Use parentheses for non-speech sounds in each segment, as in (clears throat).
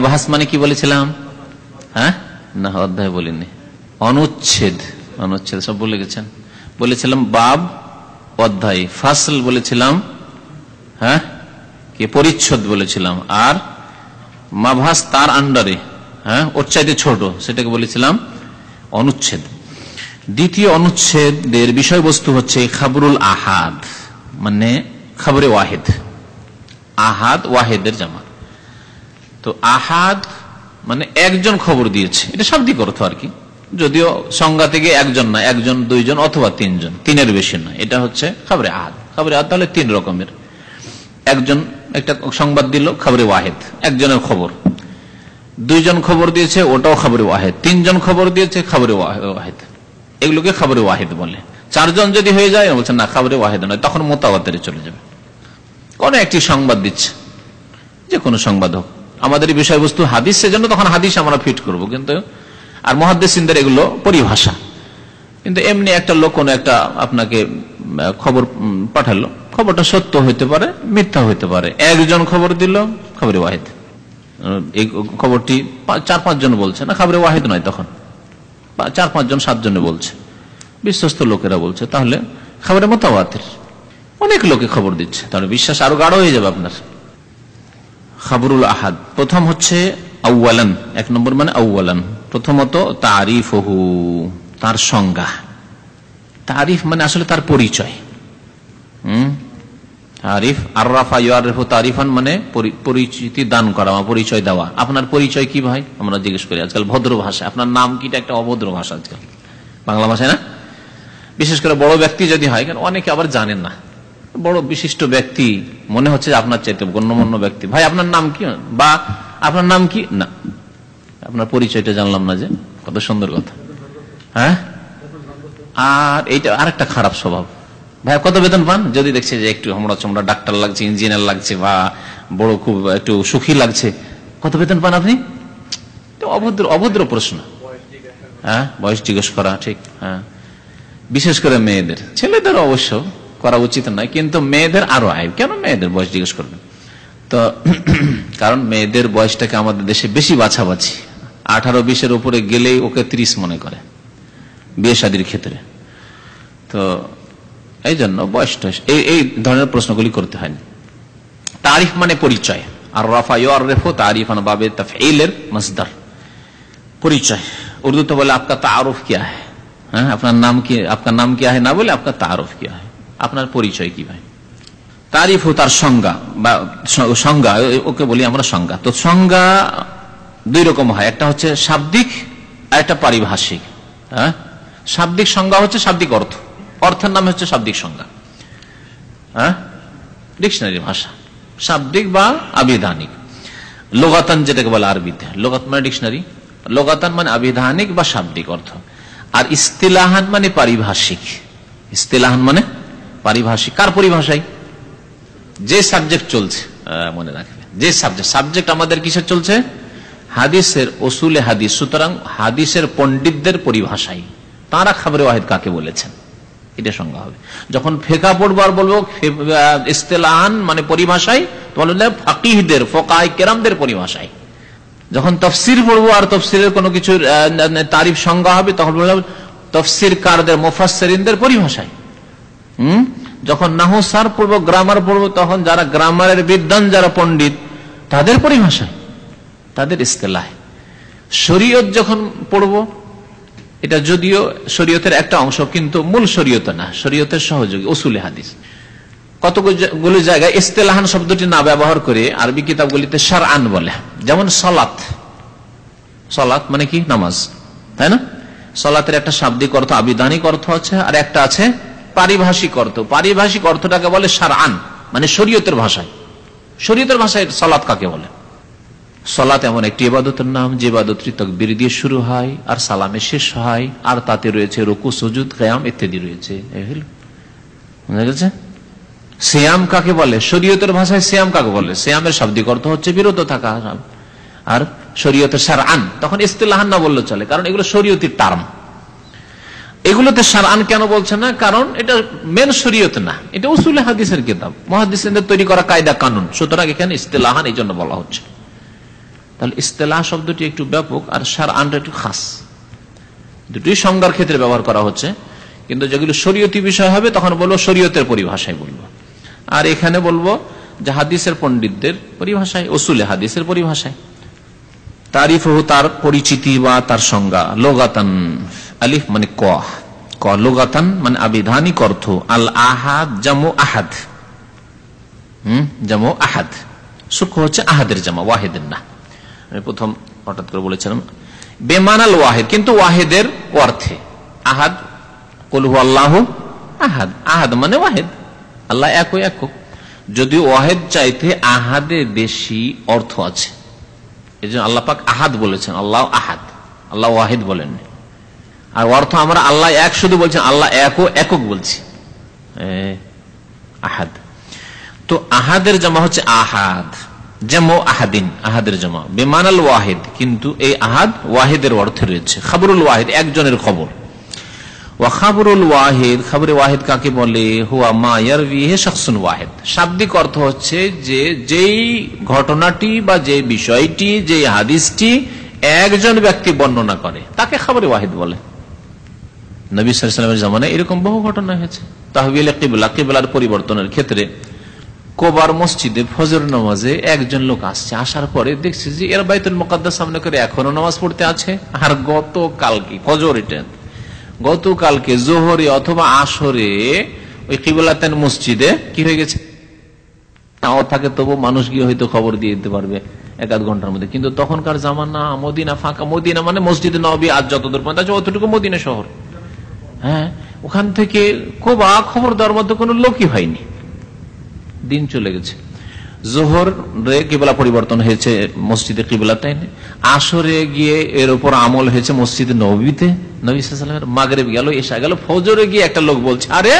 মাবাহাস মানে কি বলেছিলাম? হ্যাঁ? না, অধ্যায় বলিনি। অনুচ্ছেদ। অনুচ্ছেদ, সব বলে গেছেন। বলেছিলাম বাব, অধ্যায়। ফাসল বলেছিলাম হ্যাঁ? কি পরিচ্ছদ বলেছিলাম। আর মাভাস তার আন্ডারে হ্যাঁ? ওর চাইতে ছোট, সেটাকে বলেছিলাম অনুচ্ছেদ। দ্বিতীয় অনুচ্ছেদের বিষয়বস্তু হচ্ছে খাবরুল আহাদ মানে খাবরে ওয়াহেদ। আহাদ ওয়াহেদের জামা। তো আহাদ মানে একজন খবর দিয়েছে। এটা শাব্দিক অর্থ আর কি। যদিও সংজ্ঞা থেকে একজন না, একজন, দুইজন অথবা তিনজন, তিনের বেশি না। এটা হচ্ছে খবরে আহাদ। খবরে আহাদ তাহলে তিন রকমের। একজন একটা সংবাদ দিল, খবরে ওয়াহেদ, একজনের খবর। দুইজন খবর দিয়েছে, ওটাও খবরে ওয়াহেদ। তিনজন খবর দিয়েছে, খবরে ওয়াহেদ। এগুলোকে খবরে ওয়াহেদ বলে। চারজন যদি হয়ে যায়, বলছে, না, খবরে ওয়াহেদ নয়। তখন মোতাবাতেরে চলে যাবে। কোন একটি সংবাদ দিচ্ছে, যে কোনো সংবাদ হোক। আমাদের বিষয়বস্তু হাদিস, সেজন্য তখন হাদিস আমরা ফিট করব। কিন্তু, আর মহাদ্দেসিনদের এগুলো পরিভাষা। কিন্তু এমনি একটা লোক কোনো একটা আপনাকে খবর পাঠালো। খবরটা সত্য হইতে পারে, মিথ্যা হইতে পারে। একজন খবর দিল, খবরে ওয়াহেদ। এই খবরটি চার পাঁচজন বলছে না, খবরে ওয়াহেদ নয় তখন। চার পাঁচজন, সাতজনে বলছে। বিশ্বস্ত লোকেরা বলছে, তাহলে খবরে মোতাবাতের অনেক লোকে খবর দিচ্ছে। তাহলে বিশ্বাস আরও গাঢ় হয়ে যাবে আপনার। খাবরুল আহাদ। প্রথম হচ্ছে আউ্লান এক নম্বর মানে আউ্লান প্রথমত তারিফ হু তার সংজ্ঞা। তারিফ মানে আসলে তার পরিচয়। হম? তারিফ আর রাফা ইয়ারিফ তারিফান মানে পরিচিতি দান করা বা পরিচয় দেওয়া। আপনার পরিচয় কি ভাই? আমরা জিজ্ঞেস করি আজকাল ভদ্র ভাষা আপনার নাম কিটা একটা অভদ্র ভাষা আজকাল। বাংলা ভাষায় না? বিশেষ করে বড় ব্যক্তি যদি হয় অনেকে আবার জানেন না। বড় বিশিষ্ট ব্যক্তি, মনে হচ্ছে আপনার চাইতে গণ্যমান্য ব্যক্তি। ভাই, আপনার নাম কি? বা আপনার নাম কি? না। আপনার পরিচয়টা জানলাম না যে। কত সুন্দর কথা। হ্যাঁ? আর এইটা আরেকটা খারাপ স্বভাব। ভাই, কত বেতন পান? যদি দেখছে যে একটু আমরা চমড়া ডাক্তার লাগছে, ইঞ্জিনিয়ার লাগছে, বা বড় খুব একটু সুখী লাগছে, কত বেতন পান আপনি? অভদ্র অভদ্র প্রশ্ন। হ্যাঁ? বয়স জিজ্ঞেস করা, ঠিক। হ্যাঁ। বিশেষ করে মেয়েদের। ছেলেদের অবশ্য করা উচিত নয়, কিন্তু মেয়েদের আরও আয়। কেন মেয়েদের বয়স জিজ্ঞেস করবেন? তো (clears throat) কারণ মেয়েদের বয়সটাকে আমাদের দেশে বেশি বাছাবাছি। আঠারো বিশের উপরে গেলেই ওকে ত্রিশ মনে করে, বিয়ে শাদির ক্ষেত্রে। তো এই জন্য বয়স এই এই ধরনের প্রশ্নগুলি করতে হয়নি তারিফ মানে পরিচয়। আর রফা আর রেফো তারিফ বাবে তফেলের মসদার। পরিচয়। উর্দুতে বলে, আপনার তারফ কিয়া হ্যাঁ আপনার নাম কি, আপনার নাম কিয়া है না বলে, আপনার তারফ কিয়া है আপনার পরিচয় কি ভাই? তারিফ ও তার সংজ্ঞা, বা সংজ্ঞা ওকে বলি আমরা সংজ্ঞা। তো সংজ্ঞা দুই রকম হয়। একটা হচ্ছে শাব্দিক, আর একটা পারিভাষিক। হ্যাঁ? শাব্দিক সংজ্ঞা হচ্ছে শাব্দিক অর্থ। অর্থের নাম হচ্ছে শাব্দিক সংজ্ঞা। হ্যাঁ? ডিকশনারি ভাষা। শাব্দিক বা আবিধানিক। লোগাতান যেটাকে বলে আরবিতে। লোগাত মানে ডিকশনারি। লোগাতান মানে আবিধানিক বা শাব্দিক অর্থ। আর ইস্তিলাহান মানে পারিভাষিক। ইস্তিলাহান মানে পারিভাষিক। কার পরিভাষায়? যে সাবজেক্ট চলছে মনে রাখবে। যে সাবজেক্ট সাবজেক্ট আমাদের কিসের চলছে? হাদিসের ওসুলে হাদিস। সুতরাং হাদিসের পণ্ডিতদের পরিভাষায়। তারা খাবরে ওয়াহিদ কাকে বলেছেন? এটা সংজ্ঞা হবে। যখন ফেকা পড়ব আর বলব ইস্তেলাহান মানে পরিভাষায় ফাকিহদের ফোকাই কেরামদের পরিভাষায়। যখন তফসির পড়ব আর তফসিরের কোনো কিছু তারিফ সংজ্ঞা হবে, তখন বলব তফসির কারদের মোফাসেরিনদের পরিভাষায়। যখন নাহু সার পড়ব গ্রামার পড়ব তখন যারা গ্রামারের বিদ্যান যারা পণ্ডিত, তাদের পরিভাষায় তাদের ইস্তেলাহ। শরীয়ত যখন পড়ব, এটা যদিও শরীয়তের একটা অংশ, কিন্তু মূল শরীয়ত না, শরীয়তের সহযোগী ওসুলে হাদিস। কতগুলো জায়গায় ইস্তেলাহান শব্দটি না ব্যবহার করে আরবি কিতাবগুলিতে সার আন বলে। যেমন সলাত। সলাত মানে কি? নামাজ। তাই না? সলাতের একটা শাব্দিক অর্থ, আবিধানিক অর্থ আছে, আর একটা আছে পারিভাষিক অর্থ। পারিভাষিক অর্থটাকে বলে সার আন মানে শরীয়তের ভাষায়। শরীয়তের ভাষায় সলাৎ কাকে বলে? সলাত এমন একটি ইবাদতের নাম, যে ইবাদতটি তকবির দিয়ে শুরু হয়, আর সালামে শেষ হয়, আর তাতে রয়েছে রুকু, সজুদ কয়াম ইত্যাদি রয়েছে। বুঝা গেছে? শ্যাম কাকে বলে? শরীয়তের ভাষায় শ্যাম কাকে বলে? শ্যামের শাব্দিক অর্থ হচ্ছে বিরত থাকা। আর শরীয়তের সার আন তখন ইস্তেলাহান না বললে চলে, কারণ এগুলো শরীয়তির টার্ম। এগুলোতে সারান কেন বলছে না? কারণ এটা মেন শরীয়ত না। এটা উসুল হাদিসের কিতাব। মহাদিসের তৈরি করা কায়দা কানুন। সুতরাং এখানে ইস্তেলাহান এই জন্য বলা হচ্ছে। তাহলে ইস্তেলাহ শব্দটি একটু ব্যাপক আর সার আনটা একটু খাস। দুটোই সংজ্ঞার ক্ষেত্রে ব্যবহার করা হচ্ছে। কিন্তু যেগুলো শরীয়তি বিষয় হবে, তখন বলব শরীয়তের পরিভাষায় বলব। আর এখানে বলব যে হাদিসের পণ্ডিতদের পরিভাষায় ওসুলে হাদিসের পরিভাষায়। তারিফ তার পরিচিতি বা তার সংজ্ঞা। লোগাতান, আলিফ মানে ক। ক, লোগাতান মানে আবিধানিক অর্থ। আল আহাদ জামু আহাদ। হম? জামু আহাদ। সুখ হচ্ছে আহাদের জামা, ওয়াহেদের না। আমি প্রথম হঠাৎ করে বলেছিলাম, বেমানাল ওয়াহেদ, কিন্তু ওয়াহেদের অর্থে। আহাদ কলহু আল্লাহ আহাদ। আহাদ মানে ওয়াহেদ। আল্লাহ এক যদি ওয়াহেদ চাইতে আহাদে বেশি অর্থ আছে। এই জন্য আল্লাহ পাক আহাদ বলেছেন, আল্লাহ আহাদ, আল্লাহ ওয়াহিদ বলেন আর অর্থ আমরা আল্লাহ এক, শুধু বলছেন আল্লাহ একও একক বলছি। আহাদ। তো আহাদের জমা হচ্ছে আহাদ যেমন আহাদিন, আহাদের জমা। বেমানাল ওয়াহিদ, কিন্তু এই আহাদ ওয়াহিদের অর্থে রয়েছে। খাবরুল ওয়াহিদ একজনের খবর। ওয়াখাবরুল ওয়াহেদ, খাবরে ওয়াহেদ কাকে বলে? হুয়া শখসুন ওয়াহেদ। শাব্দিক অর্থ হচ্ছে যে, যেই ঘটনাটি বা যে বিষয়টি যে হাদিসটি একজন ব্যক্তি বর্ণনা করে, তাকে খাবরে ওয়াহেদ বলে। জামানায় এরকম বহু ঘটনা হয়েছে। তাহবিল পরিবর্তনের ক্ষেত্রে কোবার মসজিদে ফজর নামাজে একজন লোক আসছে, আসার পরে দেখছে যে এরা বাইতুল মোকাদ্দার সামনে করে এখনও নামাজ পড়তে আছে। আর গত কালকে ফজর এটা গতকালকে জোহরে অথবা আসরে ওই কিবলাতেন মসজিদে কি হয়ে গেছে? থাকে তবু মানুষ গিয়ে হয়তো খবর দিয়ে দিতে পারবে এক আধ ঘণ্টার মধ্যে। কিন্তু তখনকার জামানা মদিনা ফাঁকা। মদিনা মানে মসজিদে নবী আজ যতদূর পর্যন্ত আছে, অতটুকু মদিনা শহর। হ্যাঁ ওখান থেকে কোবা খবর দেওয়ার মধ্যে কোনো লোকই হয়নি। দিন চলে গেছে। জোহর রে কিবলা পরিবর্তন হয়েছে মসজিদে কিবলা তাই আসরে গিয়ে এর উপর আমল হয়েছে মসজিদে নবীতে। নবীলামের মাগরে গেল এসা গেল, ফজরে গিয়ে একটা লোক বলছে, আরে,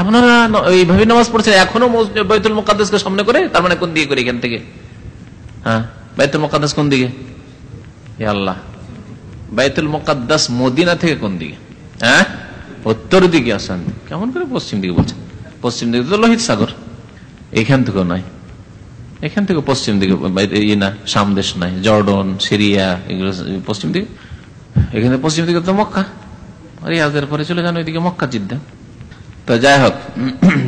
আপনারা এইভাবে নামাজ পড়ছেন, এখনও বাইতুল মোকাদ্দাসকে সামনে করে, তার মানে কোন দিকে করে এখান থেকে? হ্যাঁ বাইতুল মোকাদ্দাস কোন দিকে? আল্লাহ, বাইতুল মোকাদ্দাস মদিনা থেকে কোন দিকে? হ্যাঁ উত্তর দিকে আসান। কেমন করে পশ্চিম দিকে বলছেন? পশ্চিম দিকে তো লোহিত সাগর, এখান থেকেও নয়। এখান থেকে পশ্চিম দিকে ইয়ে না সামদেশ নাই জর্ডন, সিরিয়া, এগুলো পশ্চিম দিকে। এখানে পশ্চিম দিকে তো মক্কা। রিয়াজের পরে চলে যান ওইদিকে মক্কা জিদ্দা। তো যাই হোক,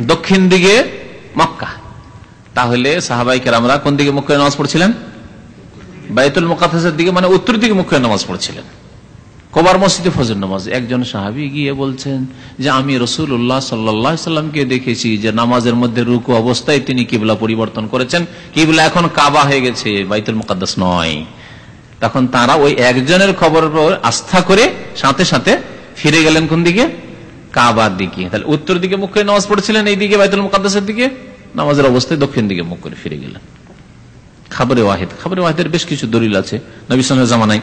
দক্ষিণ দিকে মক্কা। তাহলে সাহাবাইকের আমরা কোন দিকে মুখ্য নামাজ পড়ছিলেন? বাইতুল মোকাফেসের দিকে মানে উত্তর দিকে মুখ্য নামাজ পড়ছিলেন। কবার মসজিদে ফজর নামাজ। একজন সাহাবি গিয়ে বলছেন যে, আমি রসুল উল্লাহ সাল্লামকে দেখেছি যে নামাজের মধ্যে রুকু অবস্থায় তিনি কিবলা পরিবর্তন করেছেন। কিবলা এখন কাবা হয়ে গেছে, বাইতুল মুকাদ্দাস নয়। তখন তারা ওই একজনের খবর আস্থা করে সাথে সাথে ফিরে গেলেন কোন দিকে? কাবার দিকে। তাহলে উত্তর দিকে মুখ করে নামাজ পড়েছিলেন, এই দিকে বাইতুল মুকাদ্দাসের দিকে। নামাজের অবস্থায় দক্ষিণ দিকে মুখ করে ফিরে গেলেন। খাবারে ওয়াহিদ। খাবারে ওয়াহিদের বেশ কিছু দলিল আছে, নবী জামানায়।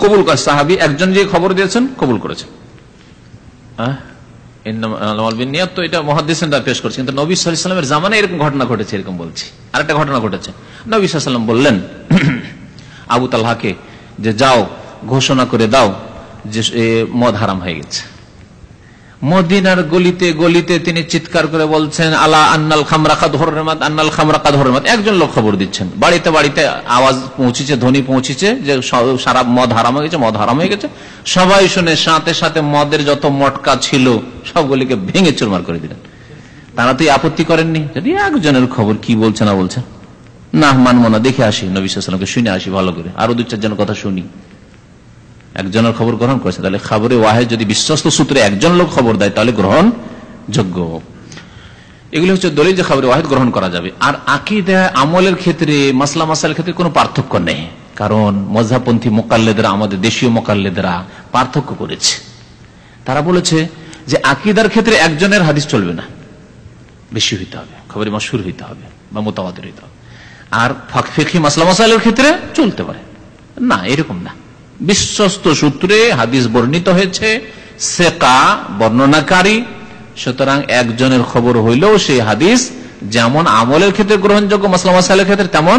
কবুল করে, সাহাবি একজন যে খবর দিয়েছেন, কবুল করেছেন। তো এটা পেশ করছে, কিন্তু নবী সাল্লামের জামানে এরকম ঘটনা ঘটেছে, এরকম বলছি। আরেকটা ঘটনা ঘটেছে। নবী সাল্লাম বললেন আবু তালহাকে যে যাও, ঘোষণা করে দাও যে মদ হারাম হয়ে গেছে। মদিনার গলিতে গলিতে তিনি চিৎকার করে বলছেন, আলা আন্নাল খামরাকা ধর্মাত আন্নাল খামরাকা ধর্মাত একজন লোক খবর দিচ্ছেন। বাড়িতে বাড়িতে আওয়াজ পৌঁছেছে, ধ্বনি পৌঁছেছে যে সারা মদ হারাম হয়ে গেছে, মদ হারাম হয়ে গেছে। সবাই শুনে সাথে সাথে মদের যত মটকা ছিল, সবগুলিকে ভেঙে চুরমার করে দিলেন। তারা তো আপত্তি করেননি। একজনের খবর কি বলছে না বলছে না, মানবো না, দেখে আসি, নবী শুনে আসি ভালো করে। আরও দু চারজন কথা শুনি। একজনের খবর গ্রহণ করেছে, তাহলে খবরে ওয়াহেদ যদি বিশ্বস্ত সূত্রে একজন লোক খবর দেয়, তাহলে গ্রহণ যোগ্য এগুলি হচ্ছে দলিল যে খবরে ওয়াহেদ গ্রহণ করা যাবে। আর আকিদা, আমলের ক্ষেত্রে, মাসলা মাসালের ক্ষেত্রে কোনো পার্থক্য নেই। কারণ মজাপন্থী মোকাল্লেদরা, আমাদের দেশীয় মোকাল্লেদরা পার্থক্য করেছে। তারা বলেছে যে আকিদার ক্ষেত্রে একজনের হাদিস চলবে না। বেশি হইতে হবে, খবরে মশুর হইতে হবে বা মোতাবাদের হইতে হবে। আর ফেকি মাসলা মাসালের ক্ষেত্রে চলতে পারে। না, এরকম না। বিশ্বস্ত সূত্রে হাদিস বর্ণিত হয়েছে, সেকা বর্ণনাকারী, সুতরাং একজনের খবর হইলেও সেই হাদিস যেমন আমলের ক্ষেত্রে গ্রহণযোগ্য মাসলাম মাসালের ক্ষেত্রে তেমন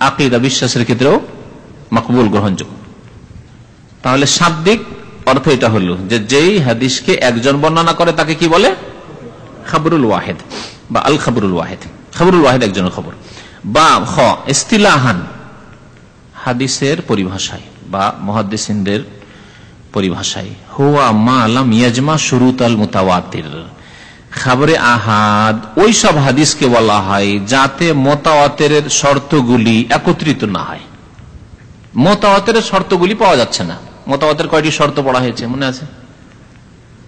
আকিদা বিশ্বাসের ক্ষেত্রেও মকবুল গ্রহণযোগ্য। তাহলে শাব্দিক অর্থ এটা হলো যে যেই হাদিসকে একজন বর্ণনা করে তাকে কি বলে? খাবরুল ওয়াহেদ বা আল খাবরুল ওয়াহেদ। খাবরুল ওয়াহেদ একজনের খবর। বা খ, ইস্তিলাহান। হাদিসের পরিভাষায় বা মহাদিসিনদের পরিভাষায়। হুয়া মা আলাম ইয়াজমা শুরুত আল মুতাওয়াতির। খাবরে আহাদ, ওই সব হাদিসকে বলা হয় যাতে মোতাওয়াতের শর্তগুলি একত্রিত না হয়। মোতাওয়াতের শর্তগুলি পাওয়া যাচ্ছে না। মোতাওয়াতের কয়টি শর্ত পড়া হয়েছে, মনে আছে?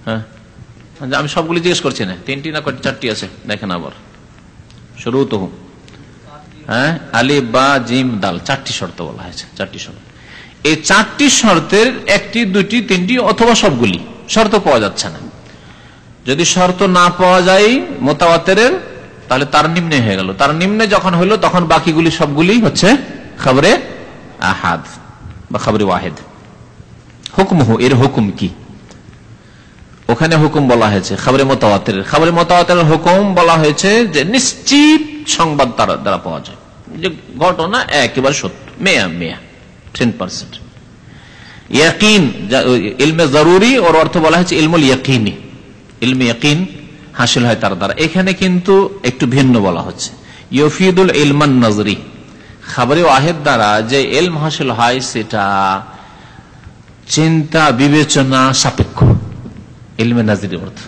হ্যাঁ? আমি সবগুলি জিজ্ঞেস করছি না, তিনটি না কয়টি চারটি আছে? দেখেন আবার। শুরু তো হ্যাঁ? আলি বা, জিম, দাল, চারটি শর্ত বলা হয়েছে, চারটি শর্ত। এই চারটি শর্তের একটি দুটি তিনটি অথবা সবগুলি শর্ত পাওয়া যাচ্ছে না। যদি শর্ত না পাওয়া যায় মোতাবাতের তাহলে তার নিম্নে হয়ে গেল। তার নিম্নে যখন হইল তখন বাকিগুলি সবগুলি হচ্ছে খবরে আহাদ বা খবরে ওয়াহেদ। হুকুম এর হুকুম কি? ওখানে হুকুম বলা হয়েছে, খবরে মোতাবাতের খবরে মোতাবাতের হুকুম বলা হয়েছে যে নিশ্চিত সংবাদ তার দ্বারা পাওয়া যায়। যে ঘটনা একেবারে সত্য। মেয়া মেয়া টেন পার্সেন্ট ইয়াকিন ইলমে জরুরি, ওর অর্থ বলা হয়েছে ইলমুল ইয়াকিনী। ইলমে ইয়াকিন হাসিল হয় তার দ্বারা। এখানে কিন্তু একটু ভিন্ন বলা হচ্ছে। ইয়ফিদুল ইলমান নজরি। খাবারে ওয়াহেদ দ্বারা যে এলম হাসিল হয়, সেটা চিন্তা, বিবেচনা সাপেক্ষ। ইলমে নাজরি অর্থ।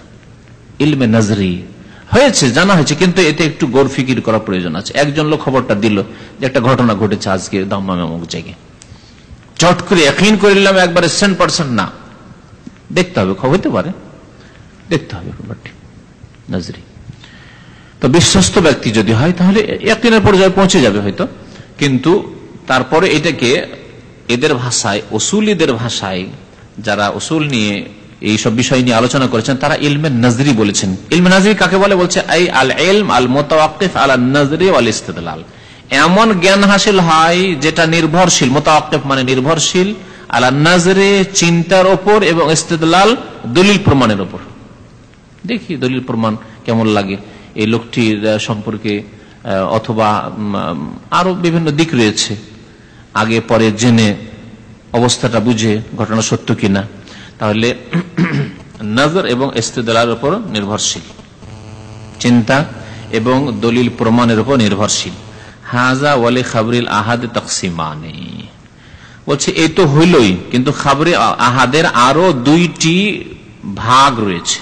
ইলমে নাজরি হয়েছে, জানা হয়েছে, কিন্তু এতে একটু গৌর ফিকির করার প্রয়োজন আছে। একজন লোক খবরটা দিল যে একটা ঘটনা ঘটেছে আজকে দাম্মাম অমুক জায়গায়। চট করে একই করে নিলাম, একবারে সেন্ট পার্সেন্ট না। দেখতে হবে হতে পারে। দেখতে হবে ব্যাপারটি। নাজরি। তো বিশ্বস্ত ব্যক্তি যদি হয়, তাহলে একদিনের পর্যায়ে পৌঁছে যাবে হয়তো। কিন্তু তারপরে এটাকে এদের ভাষায়, ওসুলিদের ভাষায় যারা ওসুল নিয়ে এইসব বিষয় নিয়ে আলোচনা করেছেন, তারা ইলমে নজরি বলেছেন। ইলমে নজরি কাকে বলে? বলছে এলম আল আল আল ইস্তেদলাল। এমন জ্ঞান হাসিল হয় যেটা নির্ভরশীল। মোতাকিফ মানে নির্ভরশীল, আলা নজরে চিন্তার ওপর এবং ইস্তেদলাল দলিল প্রমাণের ওপর। দেখি দলিল প্রমাণ কেমন লাগে। এই লোকটির সম্পর্কে অথবা আরও বিভিন্ন দিক রয়েছে। আগে, পরে জেনে অবস্থাটা বুঝে ঘটনা সত্য কিনা। তাহলে (clears throat) নজর এবং ইস্তেদলার উপর নির্ভরশীল। চিন্তা এবং দলিল প্রমাণের উপর নির্ভরশীল। হাজা ওয়ালে খাবরিল আহাদ তকসিমানে। বলছে, এই তো হইলই, কিন্তু খাবরে আহাদের আরও দুইটি ভাগ রয়েছে।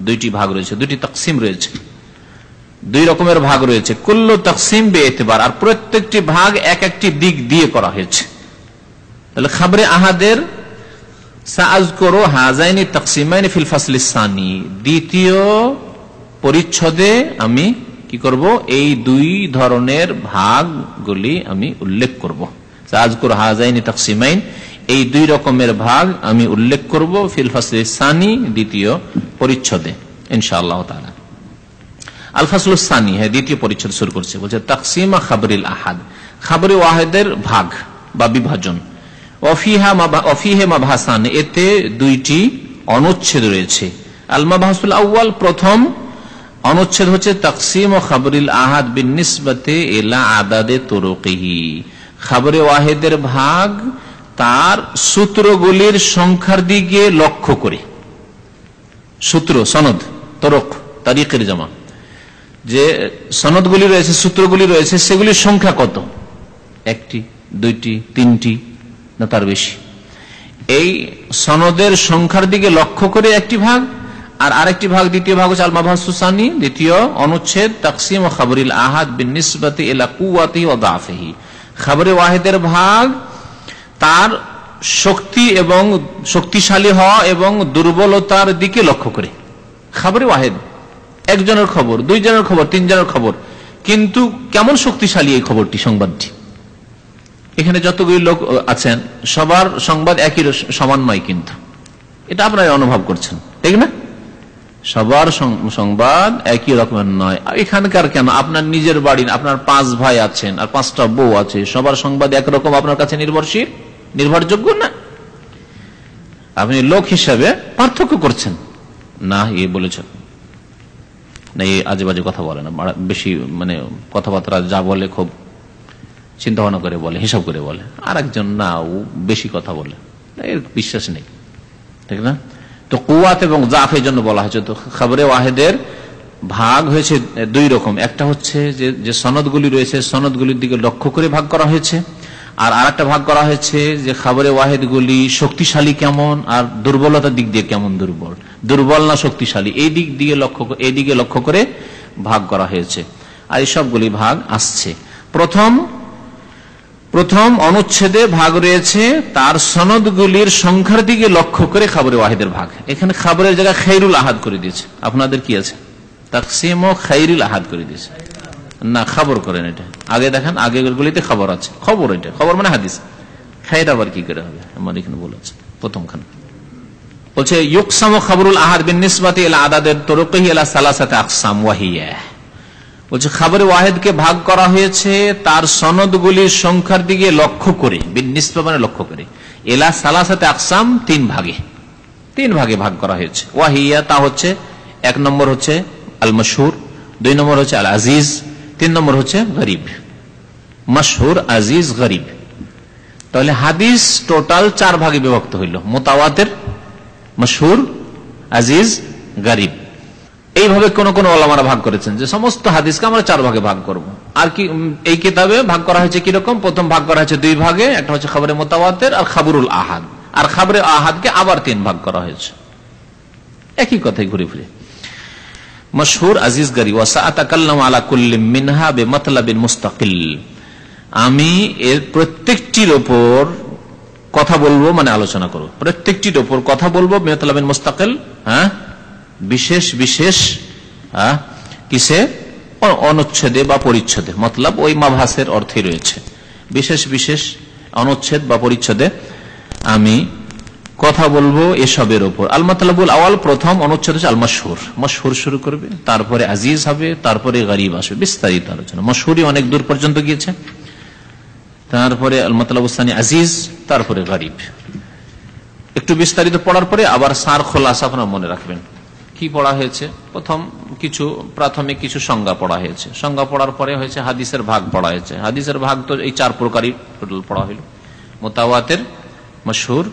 দুইটি ভাগ রয়েছে, দুইটি তকসিম রয়েছে। দুই রকমের ভাগ রয়েছে। কুল্ল তকসিম বে এতেবার, আর প্রত্যেকটি ভাগ এক একটি দিক দিয়ে করা হয়েছে। তাহলে খাবরে আহাদের সাজ করো হাজাইনি তকসিমাইনি ফিল ফাসলিসানি দ্বিতীয় পরিচ্ছদে আমি কি করব? এই দুই ধরনের ভাগগুলি আমি উল্লেখ করব। সাজ করো হাজাইনি তকসিমাইন এই দুই রকমের ভাগ আমি উল্লেখ করব ফিল ফাসলিসানি দ্বিতীয় পরিচ্ছদে। ইনশাআল্লাহ তালা আলফাসুলসানি হ্যাঁ দ্বিতীয় পরিচ্ছদ শুরু করছে। বলছে, তাকসিমা খাবরিল আহাদ। খাবরি ওয়াহেদের ভাগ বা বিভাজন। অফিহে মাভাসান এতে দুইটি অনুচ্ছেদ রয়েছে। আল মাভাসুল আউ্য়াল প্রথম অনুচ্ছেদ হচ্ছে, তাকসিম ও খাবরিল আহাদ বিনিসবতে এলা আদাদে তোরকিহি। খাবরে ওয়াহেদের ভাগ তার সূত্রগুলির সংখ্যার দিকে লক্ষ্য করে। সূত্র, সনদ, তরক, তারিখের জামা। যে সনদগুলি রয়েছে, সূত্রগুলি রয়েছে, সেগুলির সংখ্যা কত? একটি, দুইটি, তিনটি না তার বেশি? এই সনদের সংখ্যার দিকে লক্ষ্য করে একটি ভাগ, আর আরেকটি ভাগ, দ্বিতীয় ভাগ হচ্ছে আলমাভাসানি দ্বিতীয় অনুচ্ছেদ, তাকসিম ও খাবরিল আহাদ বিন নিসবতি এলা কুয়াতি ও দাফেহি। খাবরে ওয়াহেদের ভাগ তার শক্তি এবং শক্তিশালী হওয়া এবং দুর্বলতার দিকে লক্ষ্য করে। খাবরে ওয়াহেদ, একজনের খবর, দুইজনের খবর, তিনজনের খবর, কিন্তু কেমন শক্তিশালী এই খবরটি, সংবাদটি? এখানে যতগুলি লোক আছেন, সবার সংবাদ একই সমান নয় কিন্তু। এটা আপনারা অনুভব করছেন, ঠিক না? সবার সংবাদ একই রকমের নয়। এখানকার কেন? আপনার নিজের বাড়ি, আপনার পাঁচ ভাই আছেন আর পাঁচটা বউ আছে, সবার সংবাদ একরকম আপনার কাছে নির্ভরশীল? নির্ভরযোগ্য না? আপনি লোক হিসাবে পার্থক্য করছেন। না, এ বলেছেন। না এই আজে বাজে কথা বলে না বেশি মানে কথাবার্তা যা বলে খুব চিন্তা ভাবনা করে বলে, হিসাব করে বলে। আর একজন না ও বেশি কথা বলে। এর বিশ্বাস নেই। ঠিক না? তো কুয়াত এবং জাফের জন্য বলা হয়েছে। তো খবরে ওয়াহেদের ভাগ হয়েছে দুই রকম। একটা হচ্ছে যে যে সনদগুলি রয়েছে, সনদগুলির দিকে লক্ষ্য করে ভাগ করা হয়েছে। আর আরেকটা ভাগ করা হয়েছে যে, খাবারে ওয়াহেদগুলি শক্তিশালী কেমন আর দুর্বলতার দিক দিয়ে কেমন দুর্বল। দুর্বল না শক্তিশালী? এই দিক দিয়ে লক্ষ্য এই দিকে লক্ষ্য করে ভাগ করা হয়েছে। আর এই সবগুলি ভাগ আসছে। প্রথম প্রথম অনুচ্ছেদে ভাগ রয়েছে, তার সনদগুলির সংখ্যার দিকে লক্ষ্য করে খাবরে ওয়াহিদের ভাগ। এখানে খাবরের জায়গায় খাইরুল আহাদ করে দিয়েছে। আপনাদের কি আছে? তাকসিম ও খাইরুল আহাদ করে দিয়েছে। না, খবর করেন এটা। আগে দেখেন আগে গুলিতে খবর আছে। খবর এটা। খবর মানে হাদিস। খাইর আবার কি করে হবে? আমার এখানে বলেছে প্রথম খান বলছে, ইউকসাম খাবরুল আহাদ বিন নিসবাতি আদাদের তরুকহি এলা সালাসাতে আকসাম ওয়াহিয়া। বলছে, খাবার ওয়াহেদকে ভাগ করা হয়েছে, তার সনদগুলির সংখ্যার দিকে লক্ষ্য করে মানে লক্ষ্য করে। এলা সালাসাতে আকসাম, তিন ভাগে। তিন ভাগে ভাগ করা হয়েছে। ওয়াহিয়া, তা হচ্ছে, এক নম্বর হচ্ছে আল মশহুর দুই নম্বর হচ্ছে আল আজিজ তিন নম্বর হচ্ছে গরিব। মশহুর, আজিজ, গরিব। তাহলে হাদিস টোটাল চার ভাগে বিভক্ত হইল। মোতাওয়াতের মশহুর, আজিজ, গরিব। এইভাবে কোন কোন ওলামারা ভাগ করেছেন যে সমস্ত হাদিসকে আমরা চার ভাগে ভাগ করব। আর কি এই কিতাবে ভাগ করা হয়েছে কীরকম? প্রথম ভাগ করা হয়েছে দুই ভাগে, একটা হচ্ছে খাবারে মোতাবাতের আর খাবরুল আহাদ। আর খাবরে আহাদকে আবার তিন ভাগ করা হয়েছে। একই কথাই ঘুরে ফিরে। মশহুর আজিজ গারি ওয়াসাতাকাল্লাম আলা মুস্তাকিল। আমি এর প্রত্যেকটির ওপর কথা বলব মানে আলোচনা করব। প্রত্যেকটির ওপর কথা বলব মেতলাবিন মুস্তাকিল হ্যাঁ? বিশেষ বিশেষ কিসে? অনুচ্ছেদে বা পরিচ্ছেদে। মতলব ওই মাভাসের অর্থে রয়েছে। বিশেষ বিশেষ, অনুচ্ছেদ বা পরিচ্ছেদে আমি কথা বলব এসবের ওপর। আল মাতলাবুল আওয়াল প্রথম অনুচ্ছেদ হচ্ছে আল মশহুর মশহুর শুরু করবে, তারপরে আজিজ হবে, তারপরে গরিব আসবে। বিস্তারিত আলোচনা। মশহুরি অনেক দূর পর্যন্ত গিয়েছে। তারপরে আল মাতলাবুস্তানি আজিজ, তারপরে গরিব। একটু বিস্তারিত পড়ার পরে আবার সার খোলাসা আপনার মনে রাখবেন। কি পড়া হয়েছে? প্রথম কিছু, প্রাথমিক কিছু সংজ্ঞা পড়া হয়েছে। সংজ্ঞা পড়ার পরে হয়েছে হাদিসের ভাগ পড়া হয়েছে। হাদিসের ভাগ তো এই চার প্রকারই টোটাল পড়া হইল। মোতাওয়াতের, মশহুর,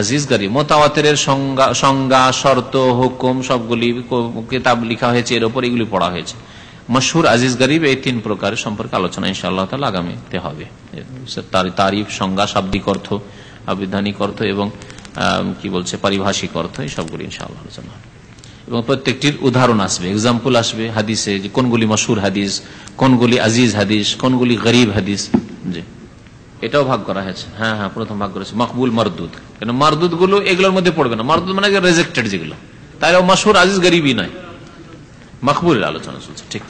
আজিজ গারি। মোতাওয়াতের সংজ্ঞা সংজ্ঞা, শর্ত, হুকুম সবগুলি কিতাব লেখা হয়েছে, এর উপর এগুলি পড়া হয়েছে। মশহুর, আজিজ গরিব এই তিন প্রকারের সম্পর্কে আলোচনা ইনশাআল্লাহ তালা আগামীতে হবে। তার, তারিফ, সংজ্ঞা, শাব্দিক অর্থ, আবিধানিক অর্থ এবং কি বলছে, পারিভাষিক অর্থ, এই সবগুলি ইনশাআল্লাহ আলোচনা হবে। এবং প্রত্যেকটির উদাহরণ আসবে। এক্সাম্পল আসবে হাদিসে যে কোনগুলি মশুর হাদিস, কোনগুলি আজিজ হাদিস, কোনগুলি গরিব হাদিস। জি। এটাও ভাগ করা হয়েছে। হ্যাঁ হ্যাঁ প্রথম ভাগ করেছে। মকবুল মারদুদ। কেন মারদুদগুলো এগুলোর মধ্যে পড়বে না। মারদুদ মানে রেজেক্টেড যেগুলো। তাই মশুর আজিজ গরিবই নয়। মকবুলের আলোচনা চলছে, ঠিক।